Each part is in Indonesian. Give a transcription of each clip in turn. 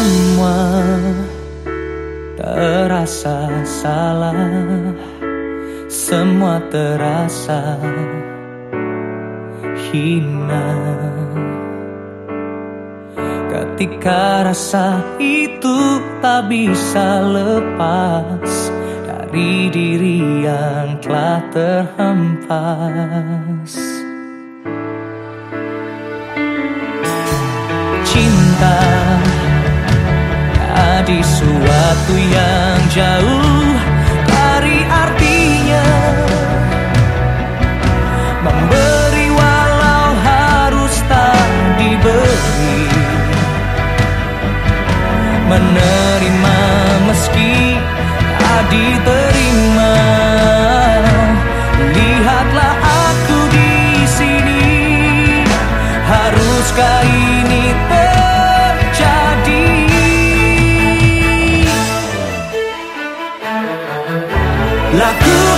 semua terasa salah. Semua terasa hina. Ketika rasa itu tak bisa lepas Dari diri yang telah terhempas. Cinta menjadi suatu yang jauh. Dari artinya Memberi walau harus tak diberi. Menerima meski tak diterima. Lihatlah aku di sini. Haruskah ini terjadi i lakukan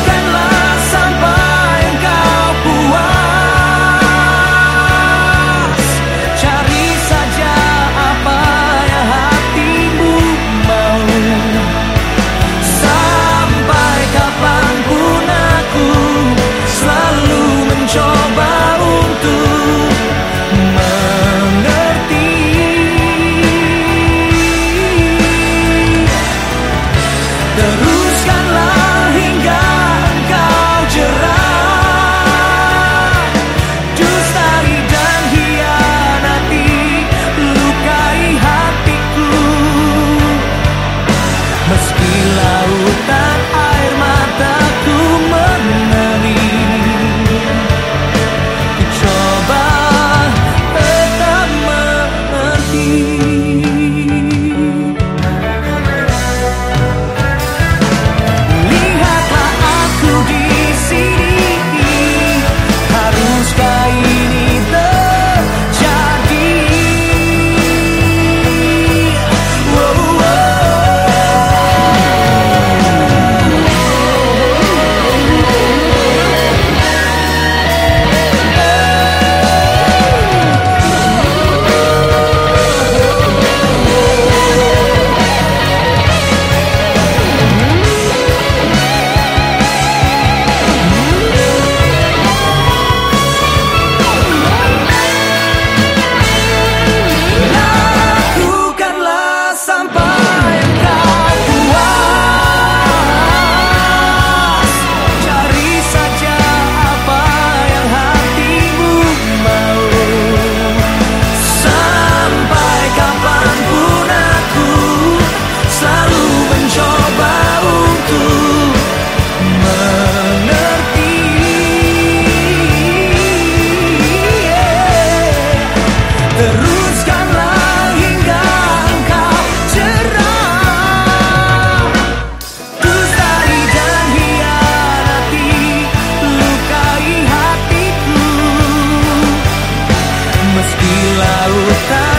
lutar.